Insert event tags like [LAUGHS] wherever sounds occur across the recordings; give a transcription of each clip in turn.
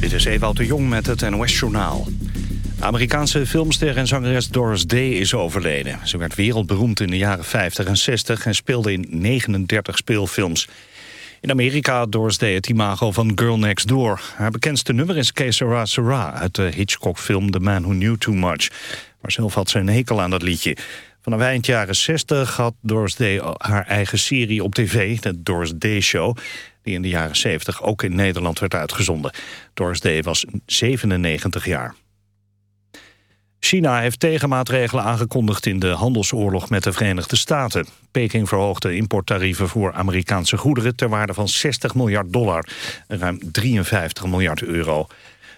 Dit is Ewout de Jong met het NOS-journaal. Amerikaanse filmster en zangeres Doris Day is overleden. Ze werd wereldberoemd in de jaren 50 en 60 en speelde in 39 speelfilms. In Amerika had Doris Day het imago van Girl Next Door. Haar bekendste nummer is Que Sera uit de Hitchcock-film The Man Who Knew Too Much. Maar zelf had ze een hekel aan dat liedje. Vanaf eind jaren 60 had Doris Day haar eigen serie op tv, de Doris Day Show die in de jaren 70 ook in Nederland werd uitgezonden. Doris Day was 97 jaar. China heeft tegenmaatregelen aangekondigd in de handelsoorlog met de Verenigde Staten. Peking verhoogde importtarieven voor Amerikaanse goederen ter waarde van 60 miljard dollar, ruim 53 miljard euro.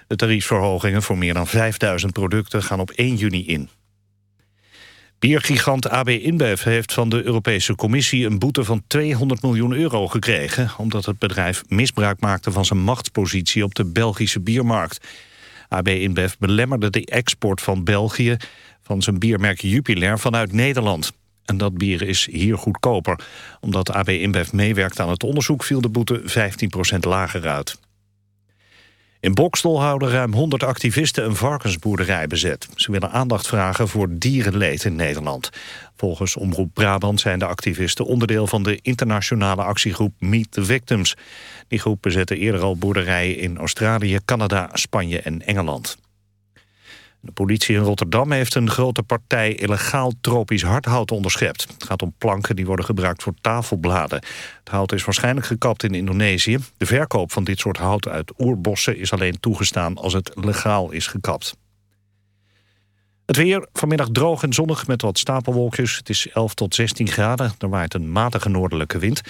De tariefverhogingen voor meer dan 5000 producten gaan op 1 juni in. Biergigant AB InBev heeft van de Europese Commissie een boete van 200 miljoen euro gekregen... omdat het bedrijf misbruik maakte van zijn machtspositie op de Belgische biermarkt. AB InBev belemmerde de export van België van zijn biermerk Jupiler vanuit Nederland. En dat bier is hier goedkoper. Omdat AB InBev meewerkt aan het onderzoek viel de boete 15% lager uit. In Bokstel houden ruim 100 activisten een varkensboerderij bezet. Ze willen aandacht vragen voor dierenleed in Nederland. Volgens Omroep Brabant zijn de activisten onderdeel van de internationale actiegroep Meet the Victims. Die groep bezette eerder al boerderijen in Australië, Canada, Spanje en Engeland. De politie in Rotterdam heeft een grote partij illegaal tropisch hardhout onderschept. Het gaat om planken die worden gebruikt voor tafelbladen. Het hout is waarschijnlijk gekapt in Indonesië. De verkoop van dit soort hout uit oerbossen is alleen toegestaan als het legaal is gekapt. Het weer, vanmiddag droog en zonnig met wat stapelwolkjes. Het is 11 tot 16 graden, er waait een matige noordelijke wind.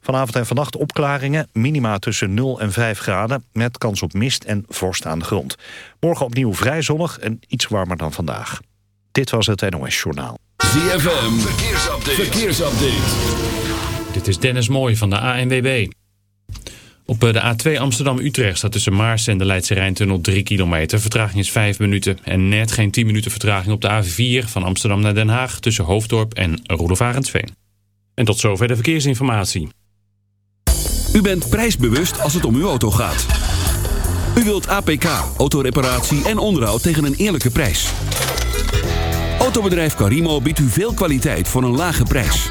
Vanavond en vannacht opklaringen, minima tussen 0 en 5 graden... met kans op mist en vorst aan de grond. Morgen opnieuw vrij zonnig en iets warmer dan vandaag. Dit was het NOS Journaal. ZFM, verkeersupdate. verkeersupdate. Dit is Dennis Mooij van de ANWB. Op eh, de A2 Amsterdam-Utrecht staat tussen Maars en de Leidse Rijntunnel 3 kilometer. Vertraging is 5 minuten en net geen 10 minuten vertraging op de A4 van Amsterdam naar Den Haag tussen Hoofddorp en Roelofarensveen. En tot zover de verkeersinformatie. U bent prijsbewust als het om uw auto gaat. U wilt APK, autoreparatie en onderhoud tegen een eerlijke prijs. Autobedrijf Carimo biedt u veel kwaliteit voor een lage prijs.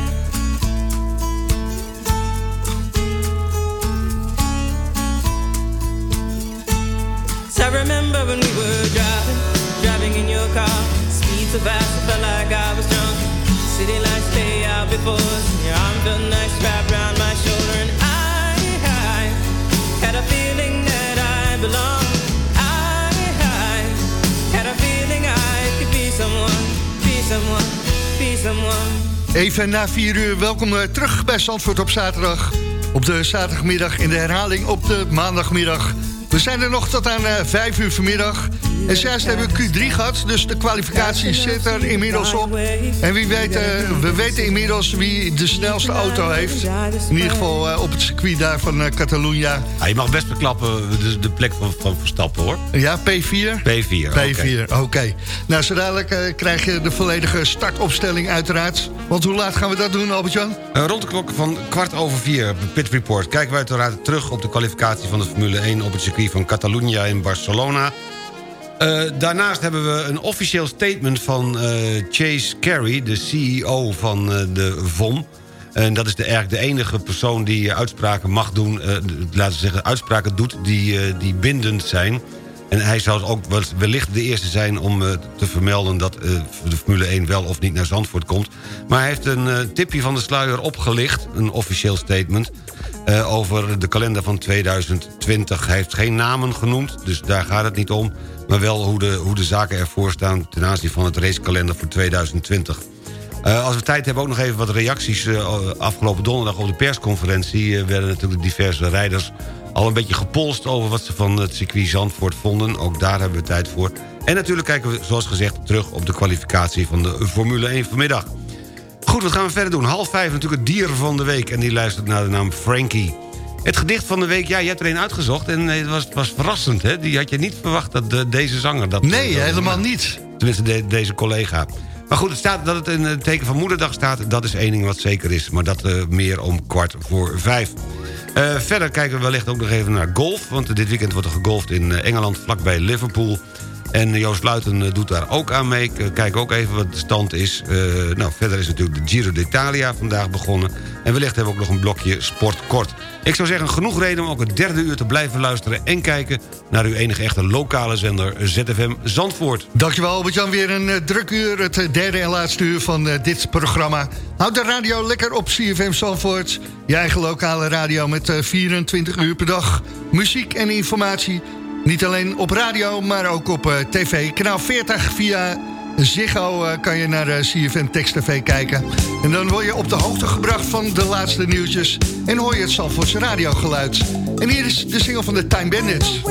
Remember when we were driving, driving in your car. Speed so fast, I felt like I was drunk. City lights lay out before us, your arm felt nice wrapped around my shoulder. And I, I had a feeling that I belonged. I, I had a feeling I could be someone, be someone, be someone. Even na 4 uur, welkom eh, terug bij Zandvoort op zaterdag. Op de zaterdagmiddag in de herhaling op de maandagmiddag. We zijn er nog tot aan eh 5 uur vanmiddag. En juist hebben we Q3 gehad, dus de kwalificatie zit er inmiddels op. En wie weet, eh, we weten inmiddels wie de snelste auto heeft. In ieder geval eh, op het circuit daar van eh, Catalunya. Je mag best beklappen de, de plek van, van Verstappen, hoor. Ja, P4? P4, oké. P4, oké. Nou, zo dadelijk krijg je de volledige startopstelling uiteraard. Want hoe laat gaan we dat doen, Albert-Jan? Rond de klok van kwart over vier, Pit Report... kijken wij uiteraard terug op de kwalificatie van de Formule 1... op het circuit van Catalunya in Barcelona. Eh, daarnaast hebben we een officieel statement van eh, Chase Carey... de CEO van eh, de VOM. En dat is de, eigenlijk de enige persoon die uitspraken mag doen... laten we zeggen, uitspraken doet die, die bindend zijn... En hij zou ook wel- wellicht de eerste zijn om eh, te vermelden... dat eh, de Formule 1 wel of niet naar Zandvoort komt. Maar hij heeft een eh, tipje van de sluier opgelicht, een officieel statement... over de kalender van 2020. Hij heeft geen namen genoemd, dus daar gaat het niet om... maar wel hoe de, hoe de zaken ervoor staan ten aanzien van het racekalender voor 2020. Eh, als we tijd hebben, ook nog even wat reacties. afgelopen donderdag op de persconferentie... werden natuurlijk diverse rijders al een beetje gepolst... over wat ze van het circuit Zandvoort vonden. Ook daar hebben we tijd voor. En natuurlijk kijken we, zoals gezegd, terug op de kwalificatie... van de Formule 1 vanmiddag. Goed, wat gaan we verder doen? Half vijf natuurlijk het dier van de week... en die luistert naar de naam Frankie. Het gedicht van de week, ja, je hebt er een uitgezocht... en eh, het was, was verrassend, hè? Die had je niet verwacht dat de- deze zanger... Dat, Nee, dat- helemaal niet. Tenminste, de- deze collega. Maar goed, het staat dat het in het teken van moederdag staat... dat is één ding wat zeker is. Maar dat eh, meer om kwart voor vijf. Eh, verder kijken we wellicht ook nog even naar golf. Want dit weekend wordt er gegolfd in eh, Engeland, vlakbij Liverpool. En Joost Luiten eh, doet daar ook aan mee. Kijk ook even wat de stand is. Eh, nou, verder is natuurlijk de Giro d'Italia vandaag begonnen. En wellicht hebben we ook nog een blokje sport kort. Ik zou zeggen, genoeg reden om ook het derde uur te blijven luisteren... en kijken naar uw enige echte lokale zender ZFM Zandvoort. Dankjewel Albert-Jan, weer een eh, druk uur. Het derde en laatste uur van dit programma. Houd de radio lekker op CFM Zandvoort. Je eigen lokale radio met eh, 24 uur per dag. Muziek en informatie. Niet alleen op radio, maar ook op eh, tv. Kanaal 40 via Ziggo eh, kan je naar CFM Text TV kijken. En dan word je op de hoogte gebracht van de laatste nieuwtjes. En hoor je het Zandvoortse radiogeluid. En hier is de single van de Time Bandits.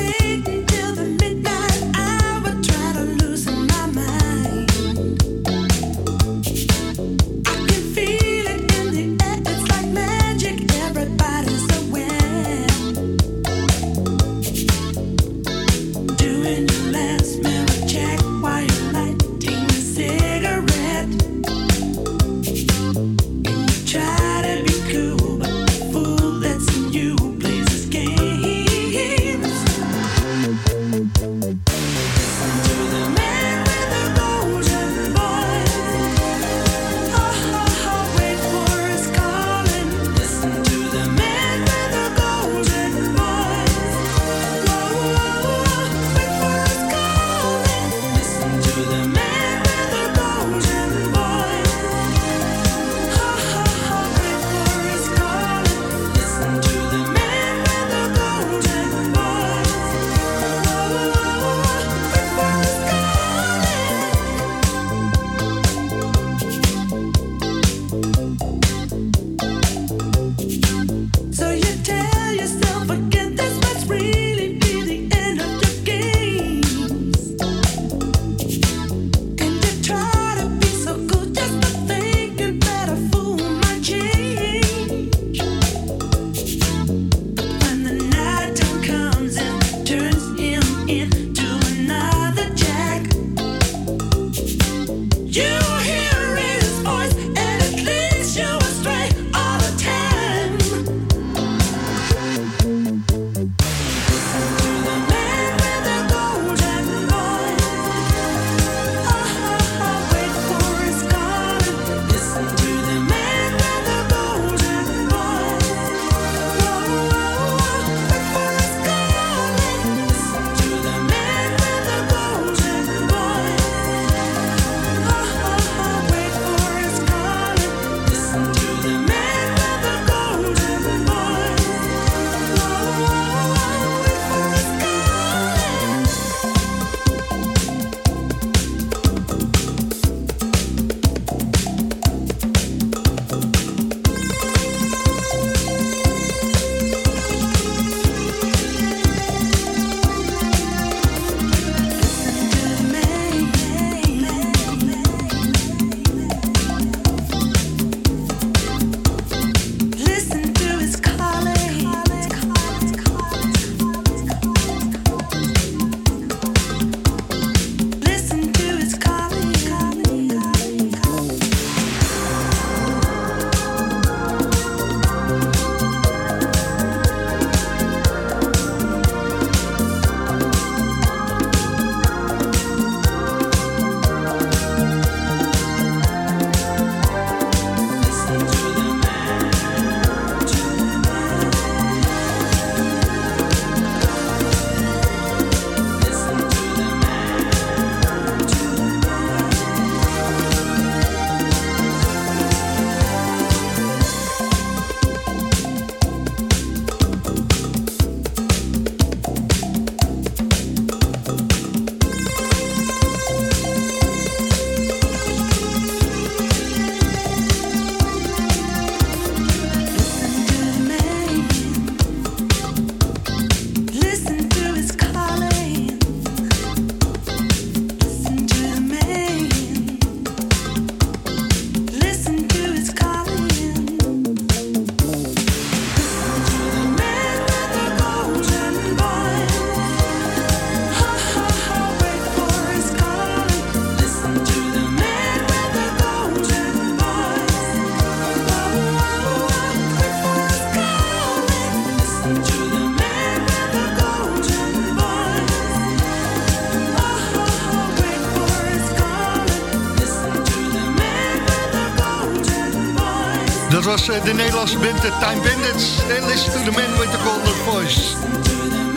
De Nederlandse band de Time Bandits. En listen to the man with the golden voice.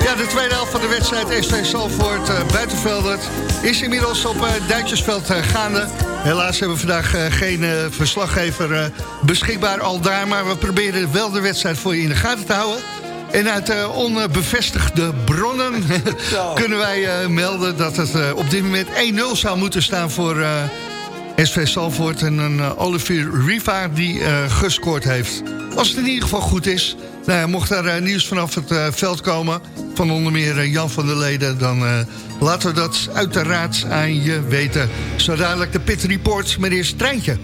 Ja, de tweede helft van de wedstrijd SV Salvoort uh, Buitenveldert... is inmiddels op uh, Duitsersveld uh, gaande. Helaas hebben we vandaag geen verslaggever beschikbaar al daar... maar we proberen wel de wedstrijd voor je in de gaten te houden. En uit onbevestigde bronnen [LAUGHS] kunnen wij melden... dat het op dit moment 1-0 zou moeten staan voor... SV Salvoort en een uh, Olivier Riva die uh, gescoord heeft. Als het in ieder geval goed is. Nou mocht er uh, nieuws vanaf het veld komen... van onder meer Jan van der Leden... dan laten we dat uiteraard aan je weten. Zo dadelijk de Pit Report met eerst treintje.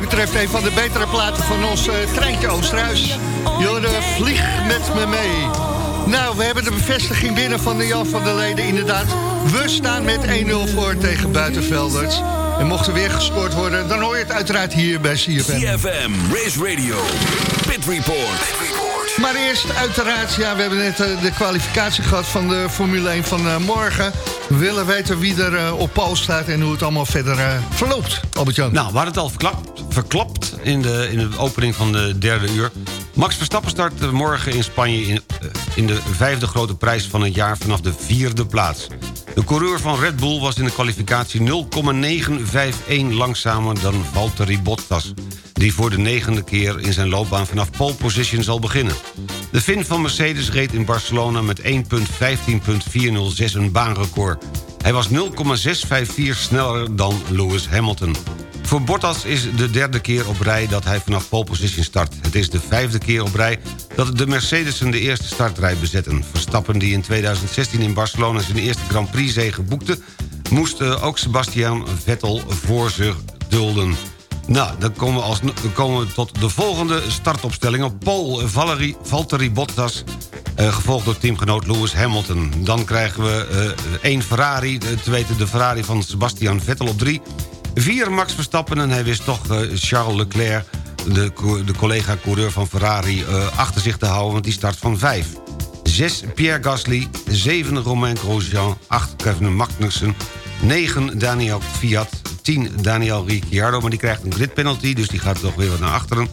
Mij betreft een van de betere platen van ons uh, treintje Oosterhuis. Jorde, vlieg met me mee. Nou, we hebben de bevestiging binnen van de Jan van der Leden inderdaad. We staan met 1-0 voor tegen Buitenvelders. En mocht er weer gescoord worden, dan hoor je het uiteraard hier bij CFM. CFM, Race Radio, Pit Report. Maar eerst uiteraard, ja, we hebben net uh, de kwalificatie gehad van de Formule 1 van uh, morgen. We willen weten wie er uh, op Paul staat en hoe het allemaal verder verloopt, Albert-Jan. Nou, hadden het al verklapt, verklapt in, de, in de opening van de derde uur. Max Verstappen start morgen in Spanje in, in de vijfde grote prijs van het jaar vanaf de vierde plaats. De coureur van Red Bull was in de kwalificatie 0,951 langzamer dan Valtteri Bottas. die voor de negende keer in zijn loopbaan vanaf pole position zal beginnen. De Fin van Mercedes reed in Barcelona met 1.15.406 een baanrecord. Hij was 0,654 sneller dan Lewis Hamilton. Voor Bottas is de derde keer op rij dat hij vanaf pole position start. Het is de vijfde keer op rij dat de Mercedesen de eerste startrij bezetten. Verstappen die in 2016 in Barcelona zijn eerste Grand Prix-zege boekte... moest eh, ook Sebastian Vettel voor zich dulden. Nou, dan komen we, als, komen tot de volgende startopstelling. Op Paul Valerie, Valtteri Bottas, eh, gevolgd door teamgenoot Lewis Hamilton. Dan krijgen we eh, één Ferrari, eh, te weten de Ferrari van Sebastian Vettel op drie. Vier Max Verstappen en hij wist toch eh, Charles Leclerc... de, de collega-coureur van Ferrari eh, achter zich te houden... want die start van vijf. 6 Pierre Gasly, 7 Romain Grosjean, 8 Kevin Magnussen... 9 Daniel Fiat, 10 Daniel Ricciardo... maar die krijgt een grid penalty, dus die gaat toch weer wat naar achteren.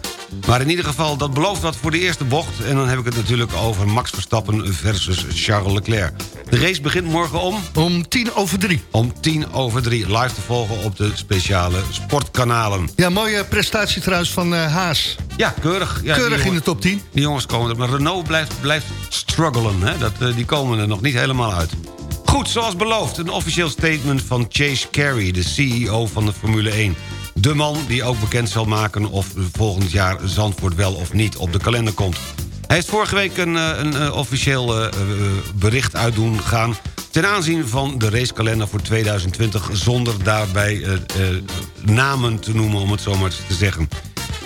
Maar in ieder geval, dat belooft wat voor de eerste bocht... en dan heb ik het natuurlijk over Max Verstappen versus Charles Leclerc. De race begint morgen om... Om tien over drie. Om tien over drie, live te volgen op de speciale sportkanalen. Ja, mooie prestatie trouwens van eh, Haas. Ja, keurig. Ja, Keurig in de top 10. Die jongens komen er. Maar Renault blijft, blijft struggelen. Hè? Dat, eh, die komen er nog niet helemaal uit. Goed, zoals beloofd. Een officieel statement van Chase Carey, de CEO van de Formule 1. De man die ook bekend zal maken of volgend jaar Zandvoort wel of niet op de kalender komt. Hij heeft vorige week een, eh, een, eh, officieel eh, bericht uit doen gaan... ten aanzien van de racekalender voor 2020... zonder daarbij namen te noemen, om het zo maar te zeggen.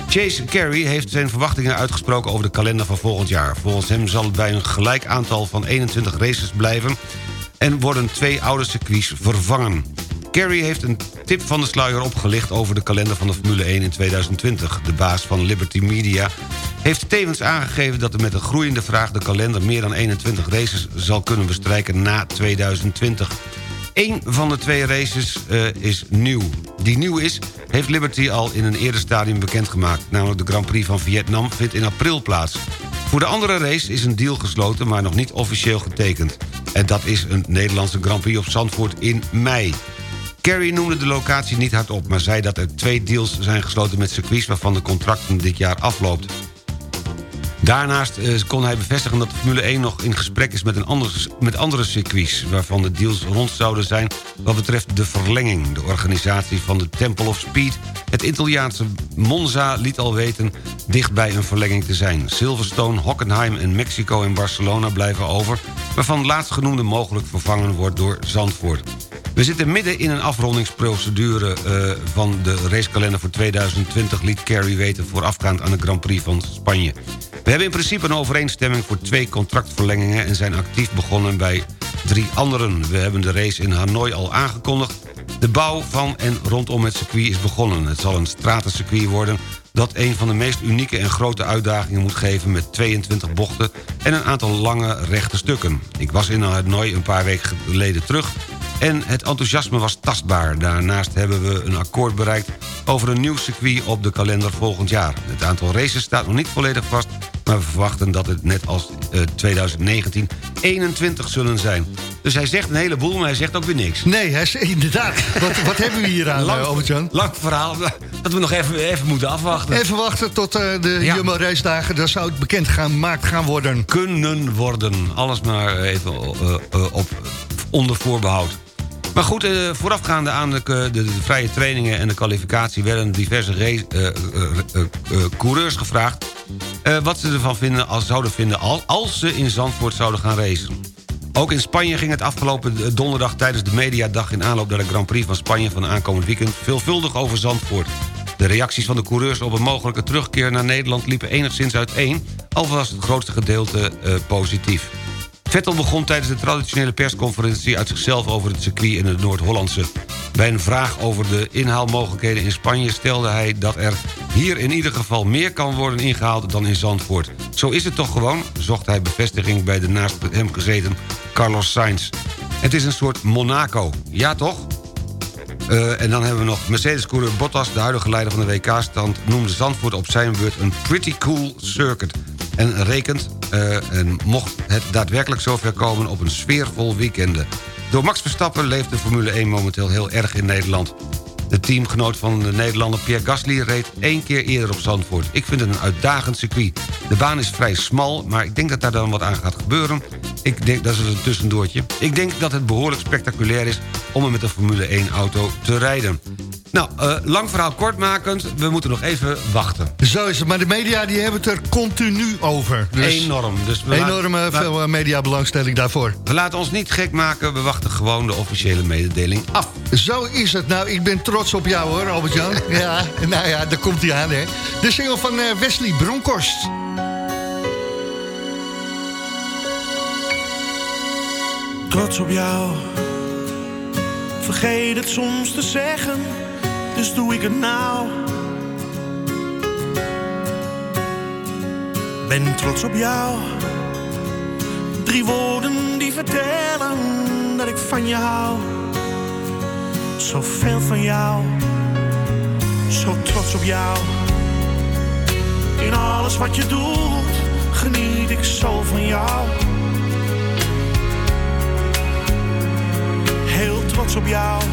Chase Carey heeft zijn verwachtingen uitgesproken over de kalender van volgend jaar. Volgens hem zal het bij een gelijk aantal van 21 races blijven... en worden twee oude circuits vervangen. Carey heeft een tip van de sluier opgelicht over de kalender van de Formule 1 in 2020. De baas van Liberty Media heeft tevens aangegeven dat er met een groeiende vraag... de kalender meer dan 21 races zal kunnen bestrijken na 2020. Eén van de twee races eh, is nieuw. Die nieuw is, heeft Liberty al in een eerder stadium bekendgemaakt... namelijk de Grand Prix van Vietnam vindt in april plaats. Voor de andere race is een deal gesloten, maar nog niet officieel getekend. En dat is een Nederlandse Grand Prix op Zandvoort in mei. Kerry noemde de locatie niet hardop... maar zei dat er twee deals zijn gesloten met circuits... waarvan de contracten dit jaar afloopt. Daarnaast eh, kon hij bevestigen dat de Formule 1 nog in gesprek is met, een ander, met andere circuits... waarvan de deals rond zouden zijn wat betreft de verlenging. De organisatie van de Temple of Speed, het Italiaanse Monza... liet al weten dichtbij een verlenging te zijn. Silverstone, Hockenheim en Mexico en Barcelona blijven over... waarvan laatstgenoemde mogelijk vervangen wordt door Zandvoort. We zitten midden in een afrondingsprocedure eh, van de racekalender voor 2020... liet Kerry weten voorafgaand aan de Grand Prix van Spanje. We in principe een overeenstemming voor twee contractverlengingen... en zijn actief begonnen bij drie anderen. We hebben de race in Hanoi al aangekondigd. De bouw van en rondom het circuit is begonnen. Het zal een stratencircuit worden dat een van de meest unieke en grote uitdagingen moet geven... met 22 bochten en een aantal lange rechte stukken. Ik was in Hanoi een paar weken geleden terug... en het enthousiasme was tastbaar. Daarnaast hebben we een akkoord bereikt over een nieuw circuit op de kalender volgend jaar. Het aantal races staat nog niet volledig vast... maar we verwachten dat het net als eh, 2019 21 zullen zijn. Dus hij zegt een heleboel, maar hij zegt ook weer niks. Nee, hij is, inderdaad. Wat, wat hebben we hier aan, Lang- eh, Albert-Jan? Lang verhaal, dat we nog even, even moeten afwachten. Even wachten tot eh, de Ja. Jumbo race dan zou het bekend gemaakt gaan worden. Kunnen worden. Alles maar even eh, eh, op onder voorbehoud. Maar goed, eh, voorafgaande aan de, de, de vrije trainingen en de kwalificatie... werden diverse race, eh, eh, eh, eh, coureurs gevraagd... eh, wat ze ervan vinden, als, zouden vinden al- als ze in Zandvoort zouden gaan racen. Ook in Spanje ging het afgelopen eh, donderdag tijdens de mediadag... in aanloop naar de Grand Prix van Spanje van aankomend weekend... veelvuldig over Zandvoort. De reacties van de coureurs op een mogelijke terugkeer naar Nederland... liepen enigszins uiteen, al was het grootste gedeelte eh, positief. Vettel begon tijdens de traditionele persconferentie uit zichzelf over het circuit in het Noord-Hollandse. Bij een vraag over de inhaalmogelijkheden in Spanje stelde hij dat er hier in ieder geval meer kan worden ingehaald dan in Zandvoort. Zo is het toch gewoon, zocht hij bevestiging bij de naast hem gezeten Carlos Sainz. Het is een soort Monaco, ja toch? Eh, en dan hebben we nog Mercedes-coureur Bottas... de huidige leider van de WK-stand... noemde Zandvoort op zijn beurt een pretty cool circuit. En rekent, eh, en mocht het daadwerkelijk zover komen... op een sfeervol weekende. Door Max Verstappen leeft de Formule 1 momenteel heel erg in Nederland. De teamgenoot van de Nederlander Pierre Gasly reed één keer eerder op Zandvoort. Ik vind het een uitdagend circuit. De baan is vrij smal, maar ik denk dat daar dan wat aan gaat gebeuren. Ik denk, dat is een tussendoortje. Ik denk dat het behoorlijk spectaculair is om er met een Formule 1 auto te rijden. Nou, eh, lang verhaal kortmakend, we moeten nog even wachten. Zo is het, maar de media die hebben het er continu over. Dus Enorm. Dus we enorme laten- veel eh, mediabelangstelling daarvoor. We laten ons niet gek maken, we wachten gewoon de officiële mededeling af. Zo is het. Nou, ik ben trots op jou hoor, Albert-Jan. [LAUGHS] ja, nou ja, daar komt hij aan, hè. De single van eh, Wesley Bronkhorst. trots op jou. Vergeet het soms te zeggen, dus doe ik het nou. Ben trots op jou. Drie woorden die vertellen dat ik van je hou. Zoveel van jou, zo trots op jou. In alles wat je doet, geniet ik zo van jou. heel trots op jou.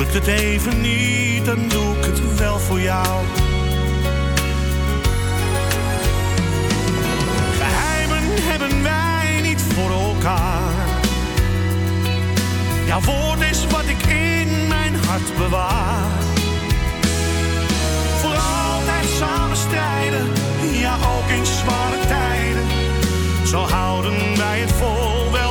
Lukt het even niet, dan doe ik het wel voor jou. Geheimen hebben wij niet voor elkaar. Jouw woord is wat ik in mijn hart bewaar. Voor altijd samen strijden, ja ook in zware tijden. Zo houden wij het vol wel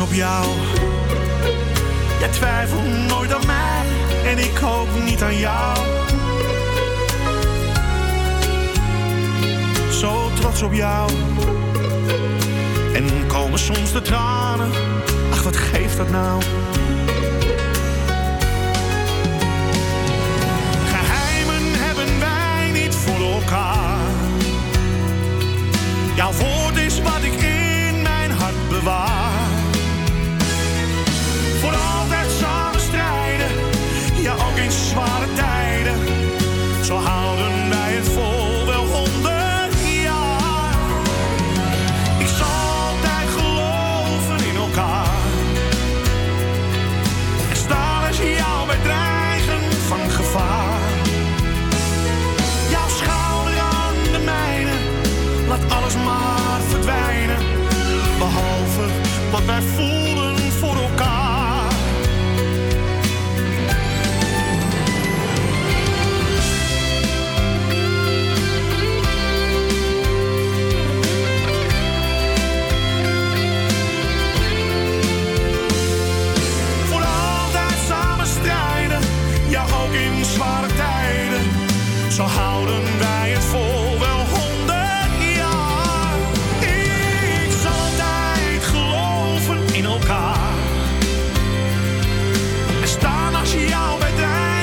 Op jou. Jij twijfelt nooit aan mij en ik ook niet aan jou. Zo trots op jou. En komen soms de tranen. Ach, wat geeft dat nou? Geheimen hebben wij niet voor elkaar. Jouw woord is wat ik in mijn hart bewaar. In zware tijden. Zo houden wij het vol wel honderd jaar. Ik zal altijd geloven in elkaar. En staan als jou bij dreigen van gevaar. Jouw schouder aan de mijne, laat alles maar verdwijnen. Behalve wat wij voelen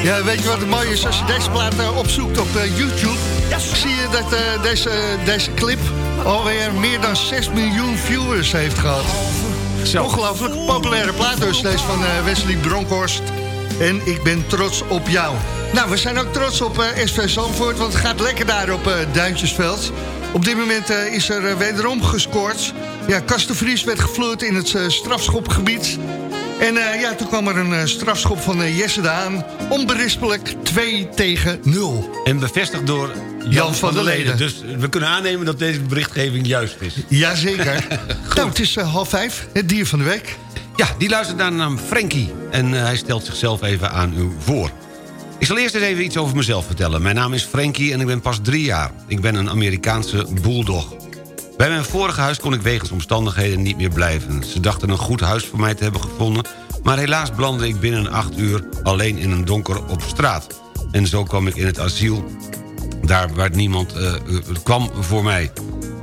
Ja, weet je wat het mooie is? Als je deze plaat eh, opzoekt op eh, YouTube... zie je dat eh, deze, deze clip alweer meer dan 6 miljoen viewers heeft gehad. Ongelooflijk populaire plaat dus, deze van Wesley Bronkhorst. En ik ben trots op jou. Nou, we zijn ook trots op SV Zandvoort, want het gaat lekker daar op Duintjesveld. Op dit moment is er wederom gescoord. Ja, Kasten Vries werd gevloerd in het strafschopgebied. En eh, ja, toen kwam er een eh, strafschop van eh, Jesse Daan. Onberispelijk 2 tegen 0. En bevestigd door Jan, van, der Leden. Dus we kunnen aannemen dat deze berichtgeving juist is. Jazeker. [LAUGHS] nou, het is half vijf, het dier van de week. Ja, die luistert naar de naam Frankie. En hij stelt zichzelf even aan u voor. Ik zal eerst eens even iets over mezelf vertellen. Mijn naam is Frankie en ik ben pas drie jaar. Ik ben een Amerikaanse bulldog. Bij mijn vorige huis kon ik wegens omstandigheden niet meer blijven. Ze dachten een goed huis voor mij te hebben gevonden... maar helaas belandde ik binnen acht uur alleen in een donker op straat. En zo kwam ik in het asiel, daar waar niemand eh, eh, kwam voor mij.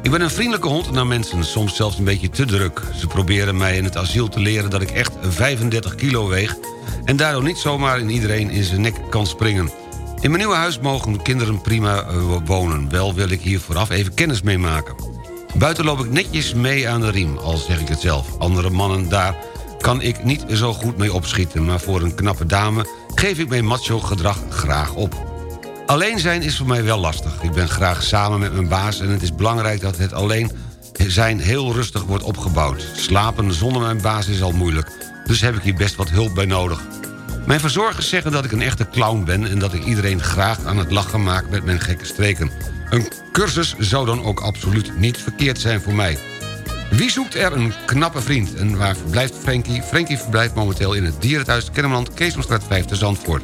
Ik ben een vriendelijke hond naar mensen, soms zelfs een beetje te druk. Ze proberen mij in het asiel te leren dat ik echt 35 kilo weeg... en daardoor niet zomaar in iedereen in zijn nek kan springen. In mijn nieuwe huis mogen kinderen prima eh, wonen. Wel wil ik hier vooraf even kennis mee maken. Buiten loop ik netjes mee aan de riem, al zeg ik het zelf. Andere mannen daar kan ik niet zo goed mee opschieten... maar voor een knappe dame geef ik mijn macho gedrag graag op. Alleen zijn is voor mij wel lastig. Ik ben graag samen met mijn baas en het is belangrijk dat het alleen zijn heel rustig wordt opgebouwd. Slapen zonder mijn baas is al moeilijk, dus heb ik hier best wat hulp bij nodig. Mijn verzorgers zeggen dat ik een echte clown ben... en dat ik iedereen graag aan het lachen maak met mijn gekke streken. Een cursus zou dan ook absoluut niet verkeerd zijn voor mij. Wie zoekt er een knappe vriend? En waar verblijft Frankie? Frankie verblijft momenteel in het dierenthuis Kennemerland... Keesomstraat 5 te Zandvoort.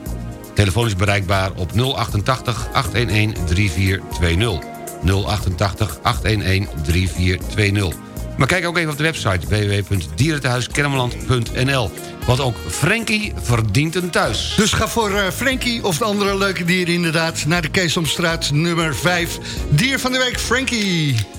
Telefoon is bereikbaar op 088 811 3420. 088 811 3420. Maar kijk ook even op de website www.dierentehuiskennemerland.nl. Want ook Frankie verdient een thuis. Dus ga voor uh, Frankie of de andere leuke dieren inderdaad... naar de Keesomstraat nummer 5. Dier van de week, Frankie.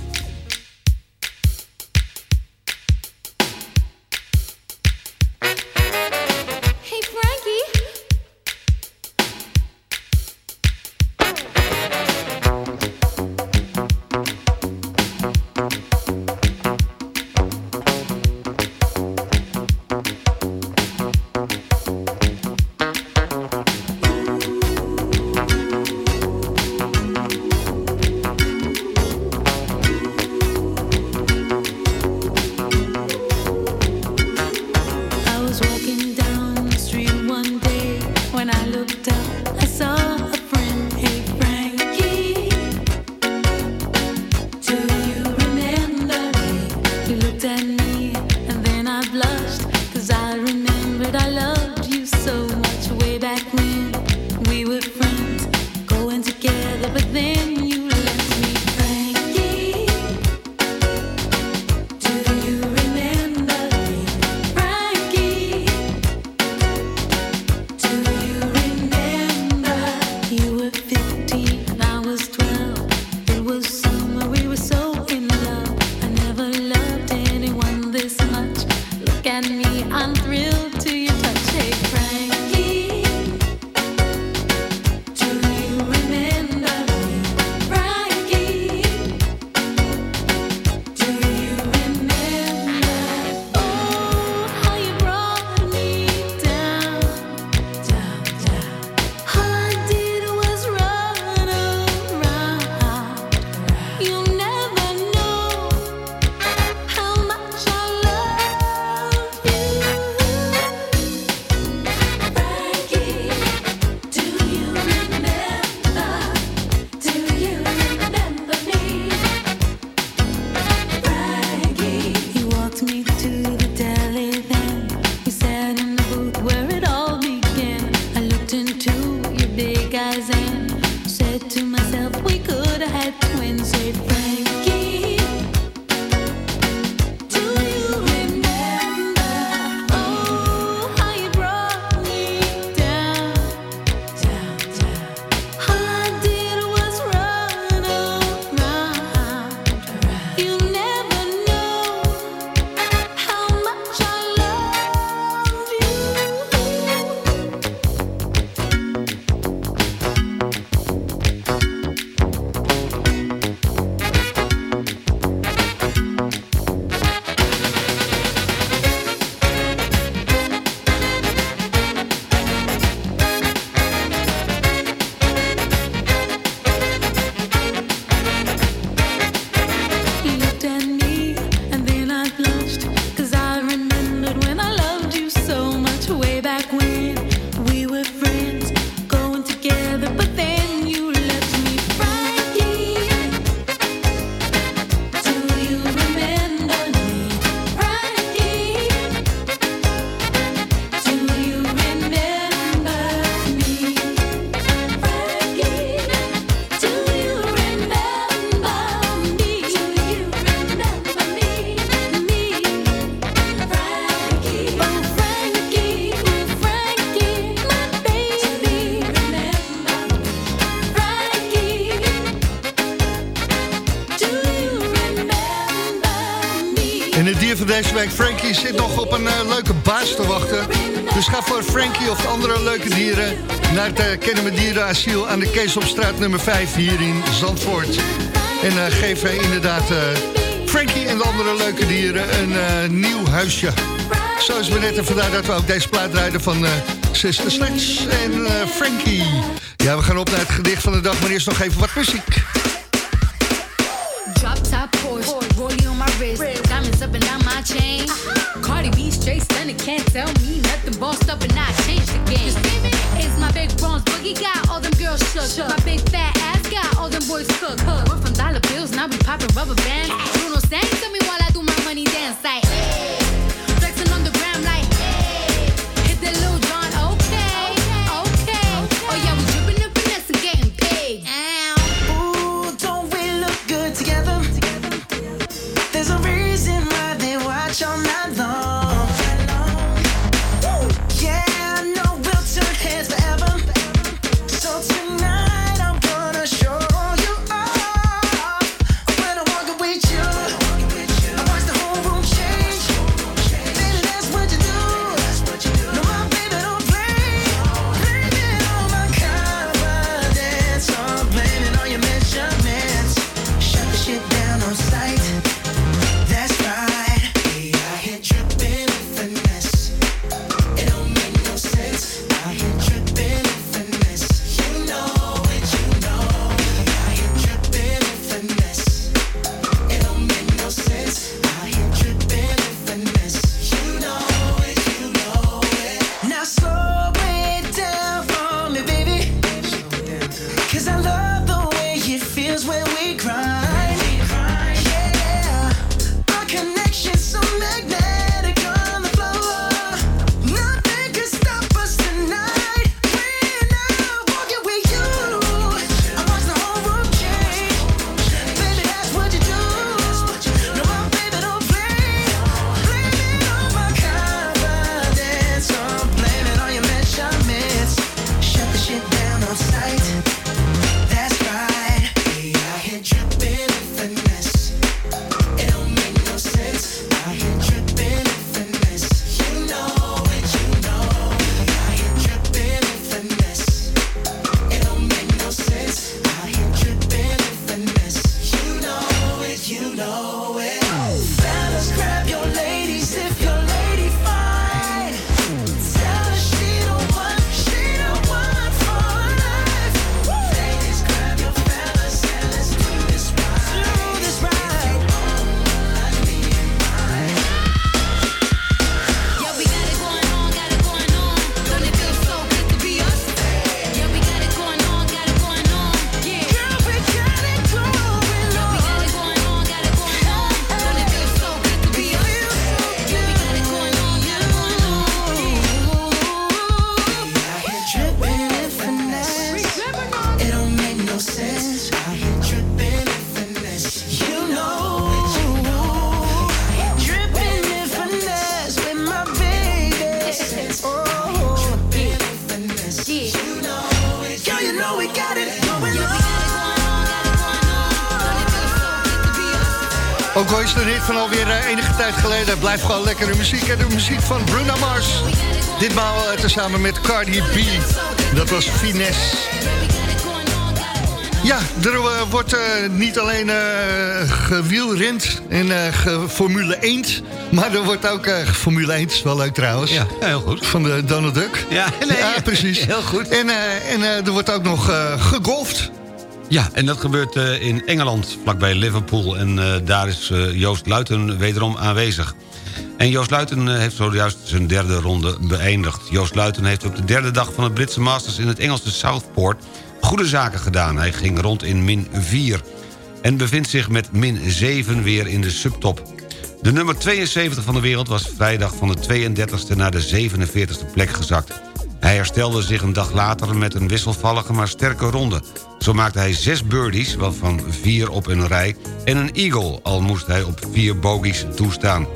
Frankie, zit nog op een eh, leuke baas te wachten. Dus ga voor Frankie of andere leuke dieren... naar het uh, Kennemer Dierenasiel aan de Keesopstraat nummer 5 hier in Zandvoort. En uh, geef uh, inderdaad Frankie en de andere leuke dieren een nieuw huisje. Zo is het net en vandaar dat we ook deze plaat rijden van Sister Sledge en Frankie. Ja, we gaan op naar het gedicht van de dag, maar eerst nog even wat muziek. Drop on my wrist, diamonds up and down my chain. Cardi B straight stunning, can't tell me nothing. Bossed up and I changed the game. It's my big bronze boogie got all them girls shook. My big fat ass got all them boys cooked. We're from dollar bills, now we popping rubber bands. Bruno sang to me while I do my money dance like. Ook al is een hit van alweer eh, enige tijd geleden... blijft gewoon lekkere muziek. En de muziek van Bruno Mars. Ditmaal uh, tezamen met Cardi B. Dat was Finesse. Ja, er uh, wordt uh, niet alleen uh, gewielrend en Formule 1... maar er wordt ook Formule 1, is wel leuk trouwens. Ja, heel goed. Van de Donald Duck. Ja, nee, ja precies. Heel goed. En, en er wordt ook nog gegolfd. Ja, en dat gebeurt uh, in Engeland, vlakbij Liverpool. En uh, daar is uh, Joost Luiten wederom aanwezig. En Joost Luiten heeft zojuist zijn derde ronde beëindigd. Joost Luiten heeft op de derde dag van het Britse Masters... in het Engelse Southport goede zaken gedaan. Hij ging rond in min 4 en bevindt zich met min 7 weer in de subtop. De nummer 72 van de wereld was vrijdag van de 32e naar de 47e plek gezakt. Hij herstelde zich een dag later met een wisselvallige maar sterke ronde. Zo maakte hij zes birdies, waarvan vier op een rij... en een eagle, al moest hij op vier bogies toestaan.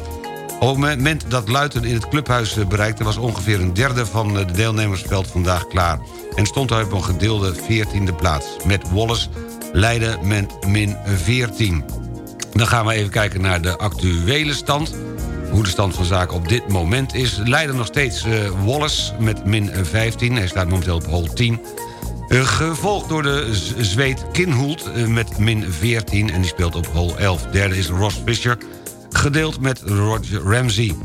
Op het moment dat Luiten in het clubhuis bereikte... was ongeveer een derde van het deelnemersveld vandaag klaar... en stond hij op een gedeelde 14e plaats. Met Wallace leidde men min 14. Dan gaan we even kijken naar de actuele stand. Hoe de stand van zaken op dit moment is. Leider nog steeds eh, Wallace met min 15. Hij staat momenteel op hole 10. Eh, gevolgd door de Zweed Kinhult eh, met min 14. En die speelt op hole 11. Derde is Ross Fischer. Gedeeld met Roger Ramsey.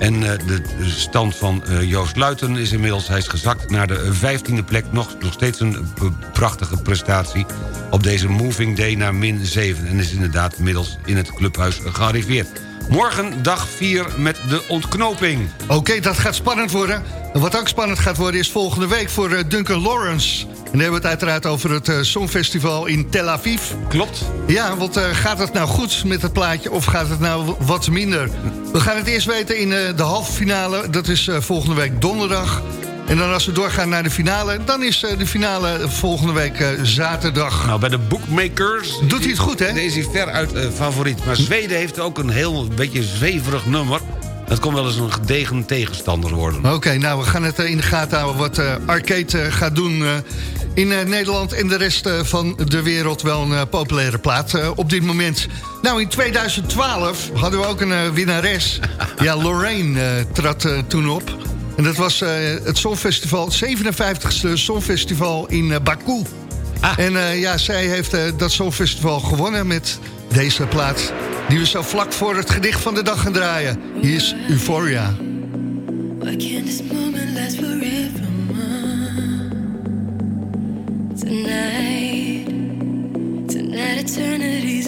En eh, de stand van eh, Joost Luiten is inmiddels... hij is gezakt naar de vijftiende plek. Nog, nog steeds een eh, prachtige prestatie op deze moving day naar min 7. En is inderdaad inmiddels in het clubhuis gearriveerd. Morgen dag 4 met de ontknoping. Oké, dat gaat spannend worden. En wat ook spannend gaat worden is volgende week voor eh, Duncan Lawrence. En dan hebben we het uiteraard over het eh, Songfestival in Tel Aviv. Klopt. Ja, want eh, gaat het nou goed met het plaatje of gaat het nou wat minder? We gaan het eerst weten in eh, de halve finale. Dat is volgende week donderdag. En dan als we doorgaan naar de finale... dan is de finale volgende week zaterdag. Nou, bij de bookmakers... Doet hij het goed, hè? Is hij veruit favoriet. Maar Zweden heeft ook een heel beetje zweverig nummer. Dat kon wel eens een gedegen tegenstander worden. Oké, nou, we gaan het in de gaten houden wat Arcade gaat doen... in eh, Nederland en de rest eh, van de wereld wel een eh, populaire plaat op dit moment. Nou, in 2012 hadden we ook een winnares. [LAUGHS] ja, Lorraine eh, trad toen op. En dat was eh, het Songfestival, het 57ste Songfestival in Baku. En eh, ja, zij heeft dat Songfestival gewonnen met deze plaat... die we zo vlak voor het gedicht van de dag gaan draaien. Hier is Euphoria. Why can't this moment last forever? Tonight, tonight eternity's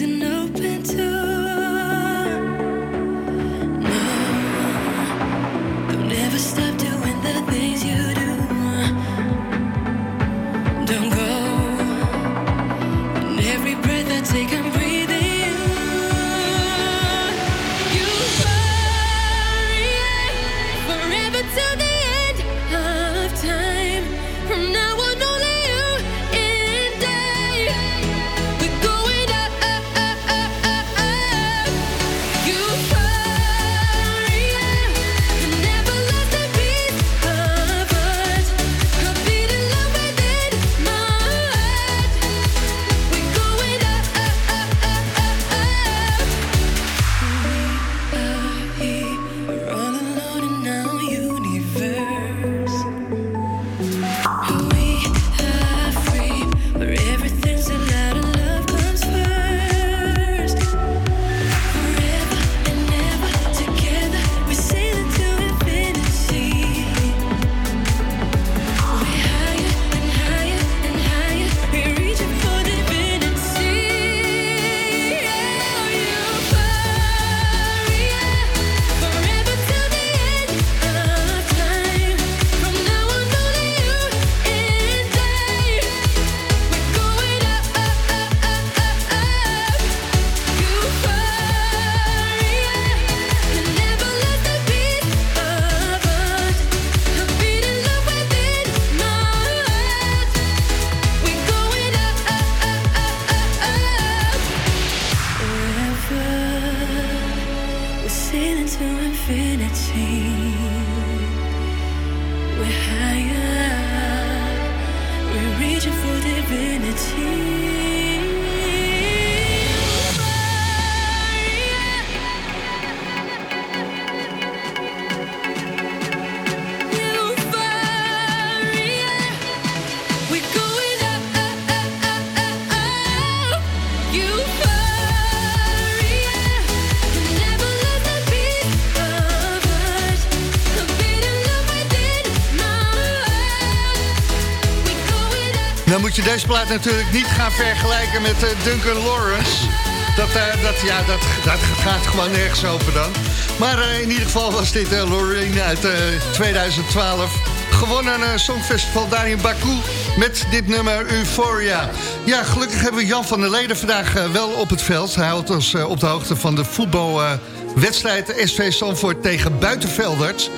deze plaat natuurlijk niet gaan vergelijken met eh, Duncan Lawrence. Dat, eh, dat, ja, dat, dat gaat gewoon nergens over dan. Maar eh, in ieder geval was dit Lorraine uit eh, 2012. Gewonnen songfestival daar in Baku met dit nummer Euphoria. Ja, gelukkig hebben we Jan van der Leden vandaag wel op het veld. Hij houdt ons op de hoogte van de voetbalwedstrijd SV Zandvoort tegen Buitenveldert.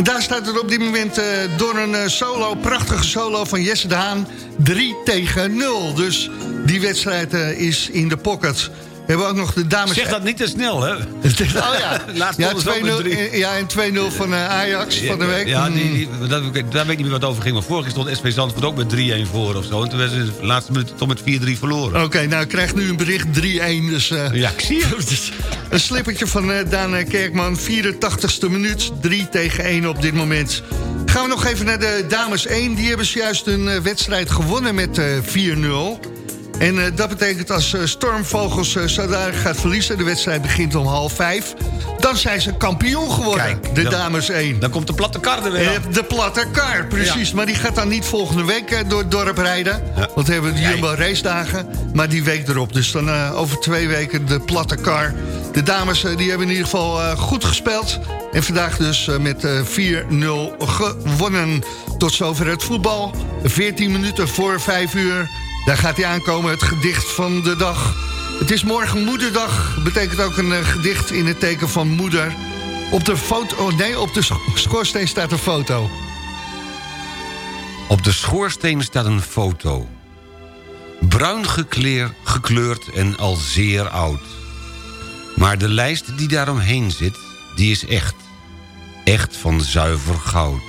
En daar staat het op dit moment eh, door een eh, solo, prachtige solo van Jesse de Haan, 3 tegen 0. Dus die wedstrijd eh, is in de pocket. Hebben we ook nog de dames... Zeg dat niet te snel, hè? [LAUGHS] Oh ja, [LAUGHS] Laatst ja, wonnen ze ook met 2-0 drie. ja, en 2-0 van eh, Ajax van de week. Ja, die, Mm. die, dat, daar weet ik niet meer wat over ging. Maar vorige keer stond SV Zandvoort ook met 3-1 voor of zo. En toen werden ze in de laatste minuut toch met 4-3 verloren. Oké, nou ik krijg nu een bericht 3-1. Dus, eh, Ja, ik zie het. [LAUGHS] een slippertje van eh, Daan Kerkman. 84ste minuut, 3 tegen 1 op dit moment. Gaan we nog even naar de dames 1. Die hebben zojuist een wedstrijd gewonnen met eh 4-0. En eh, dat betekent als eh, Stormvogels uh, zodanig gaat verliezen... de wedstrijd begint om half vijf... dan zijn ze kampioen geworden, Kijk, de dan- dames 1. Dan komt de platte kar er weer Eh, aan. De platte kar, precies. Maar die gaat dan niet volgende week eh, door het dorp rijden. Want we hebben de Jumbo race dagen. Maar die week erop. Dus dan eh, over twee weken de platte kar. De dames eh, die hebben in ieder geval eh, goed gespeeld. En vandaag dus eh, met eh, 4-0 gewonnen. Tot zover het voetbal. 14 minuten voor 5 uur. Daar gaat hij aankomen, het gedicht van de dag. Het is morgen moederdag. Betekent ook een eh, gedicht in het teken van moeder. Op de foto, nee, op de sch- schoorsteen staat een foto. Op de schoorsteen staat een foto. Bruin gekleer, gekleurd en al zeer oud. Maar de lijst die daaromheen zit, die is echt. Echt van zuiver goud.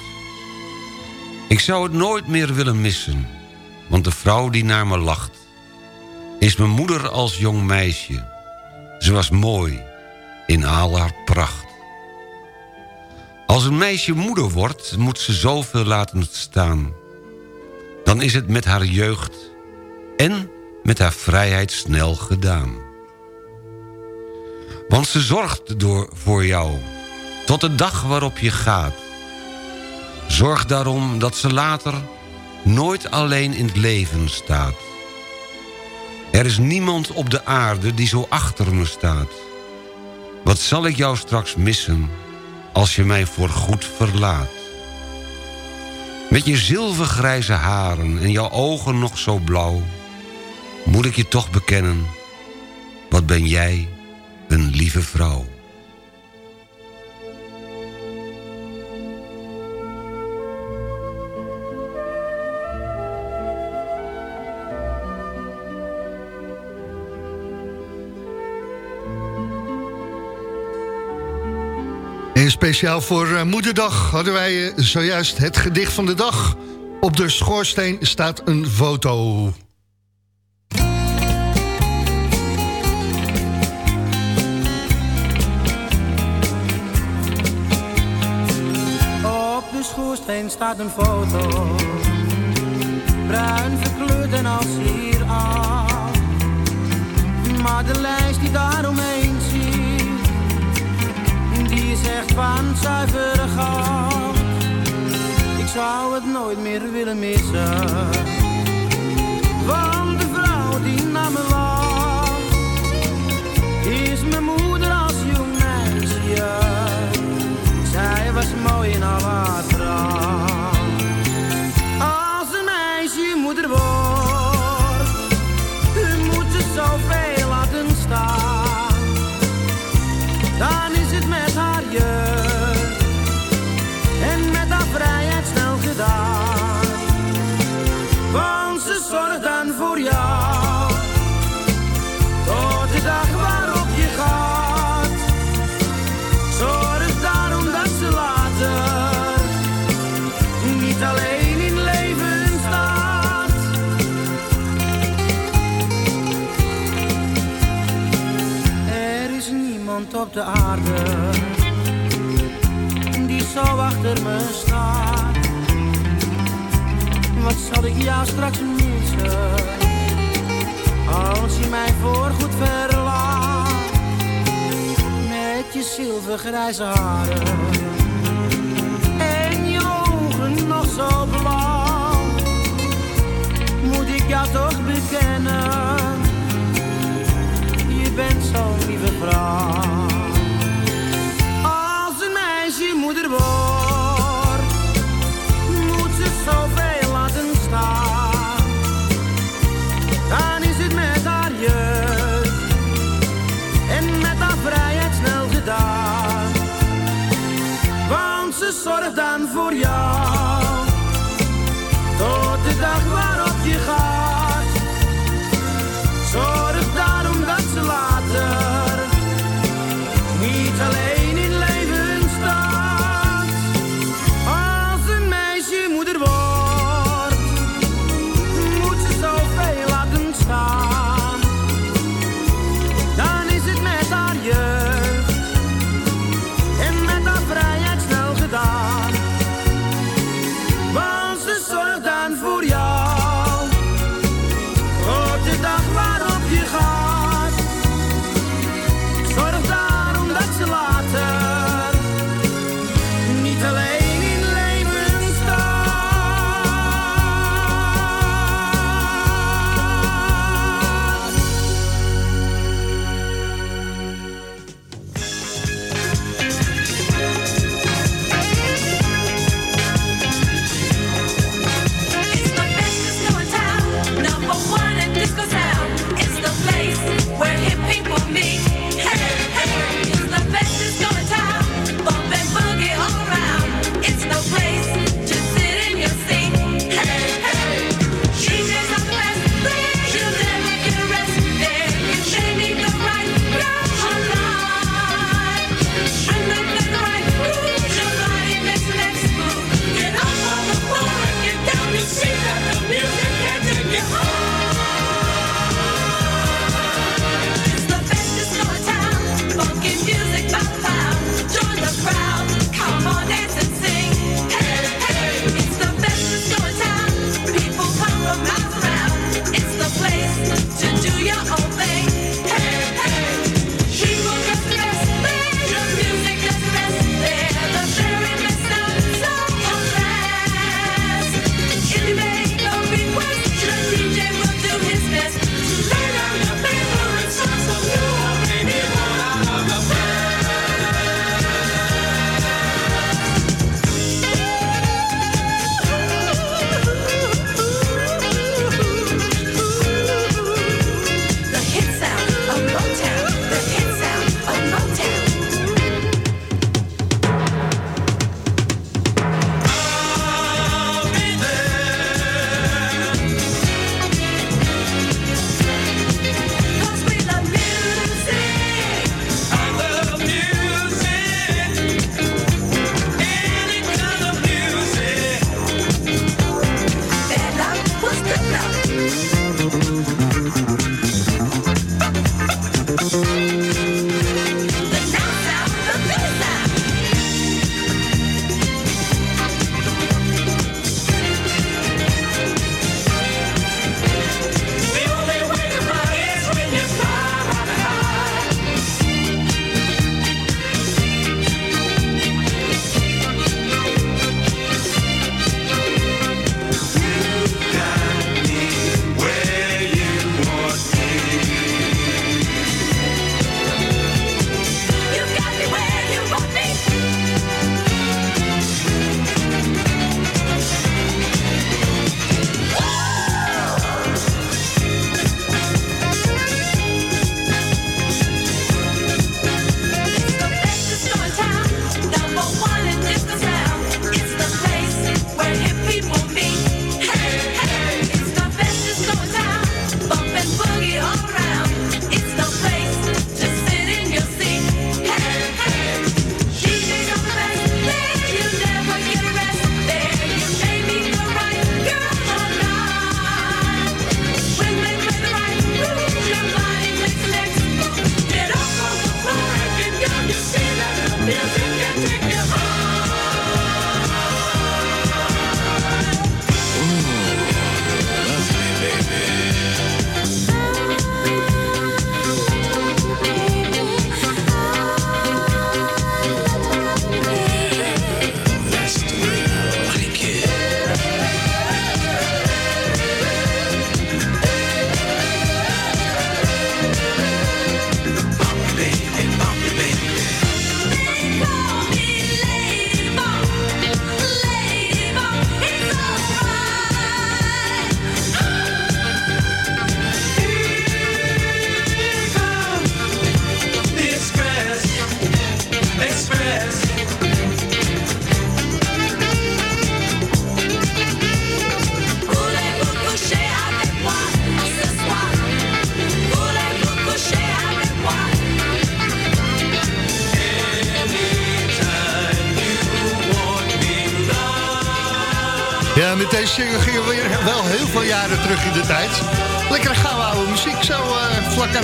Ik zou het nooit meer willen missen. Want de vrouw die naar me lacht... is mijn moeder als jong meisje. Ze was mooi in al haar pracht. Als een meisje moeder wordt, moet ze zoveel laten staan. Dan is het met haar jeugd en met haar vrijheid snel gedaan. Want ze zorgt door, voor jou, tot de dag waarop je gaat. Zorg daarom dat ze later nooit alleen in het leven staat. Er is niemand op de aarde die zo achter me staat. Wat zal ik jou straks missen als je mij voorgoed verlaat? Met je zilvergrijze haren en jouw ogen nog zo blauw... moet ik je toch bekennen, wat ben jij een lieve vrouw. Speciaal voor eh, Moederdag hadden wij eh, zojuist het gedicht van de dag. Op de schoorsteen staat een foto. Op de schoorsteen staat een foto. Bruin verkleurd en als hier af. Maar de lijst die daaromheen echt van zuivere goud. Ik zou het nooit meer willen missen. Want de vrouw die naar me lacht, is mijn moeder de aarde die zo achter me staat. Wat zal ik jou straks missen als je mij voorgoed verlaat? met je zilvergrijze haren en je ogen nog zo blauw. Moet ik jou toch bekennen, je bent zo'n lieve vrouw. Als een meisje moeder wordt, moet ze zoveel laten staan. Dan is het met haar jeugd en met haar vrijheid snel gedaan. Want ze zorgt dan voor jou, tot de dag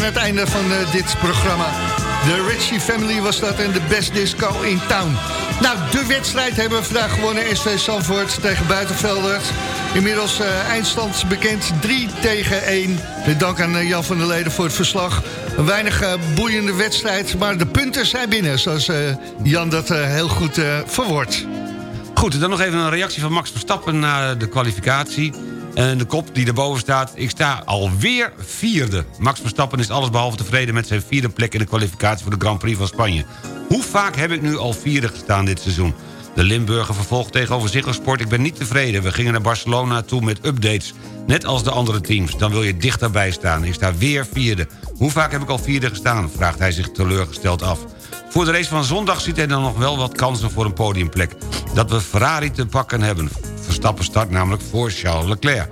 het einde van eh, dit programma. De Ritchie Family was dat en de Best Disco in Town. Nou, de wedstrijd hebben we vandaag gewonnen. SV Zandvoort tegen Buitenveldert. Inmiddels eh, eindstand bekend, 3 tegen 1. Met dank aan eh, Jan van der Leden voor het verslag. Een weinig boeiende wedstrijd, maar de punten zijn binnen. Zoals Jan dat heel goed verwoordt. Goed, dan nog even een reactie van Max Verstappen na de kwalificatie. En de kop die erboven staat, ik sta alweer vierde. Max Verstappen is allesbehalve tevreden met zijn vierde plek... in de kwalificatie voor de Grand Prix van Spanje. Hoe vaak heb ik nu al vierde gestaan dit seizoen? De Limburger vervolgt tegenover Ziggo Sport... ik ben niet tevreden, we gingen naar Barcelona toe met updates. Net als de andere teams, dan wil je dichterbij staan. Ik sta weer vierde. Hoe vaak heb ik al vierde gestaan? Vraagt hij zich teleurgesteld af. Voor de race van zondag ziet hij dan nog wel wat kansen voor een podiumplek. Dat we Ferrari te pakken hebben. Verstappen start namelijk voor Charles Leclerc.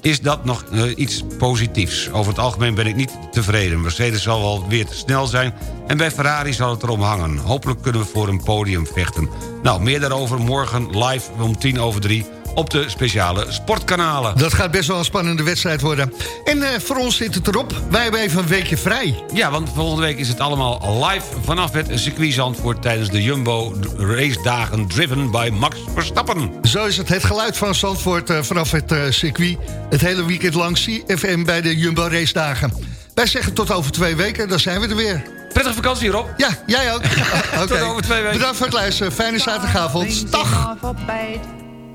Is dat nog eh, iets positiefs? Over het algemeen ben ik niet tevreden. Mercedes zal wel weer te snel zijn... en bij Ferrari zal het erom hangen. Hopelijk kunnen we voor een podium vechten. Nou, meer daarover morgen live om tien over drie op de speciale sportkanalen. Dat gaat best wel een spannende wedstrijd worden. En eh, voor ons zit het erop. Wij hebben even een weekje vrij. Ja, want volgende week is het allemaal live vanaf het circuit Zandvoort... tijdens de Jumbo race dagen driven by Max Verstappen. Zo is het, het geluid van Zandvoort eh, vanaf het eh, circuit. Het hele weekend lang CFM bij de Jumbo race dagen. Wij zeggen tot over twee weken, dan zijn we er weer. Prettige vakantie, Rob. Ja, jij ook. [LAUGHS] Oké. Tot over twee weken. Bedankt voor het luisteren. Fijne zaterdagavond. Dag.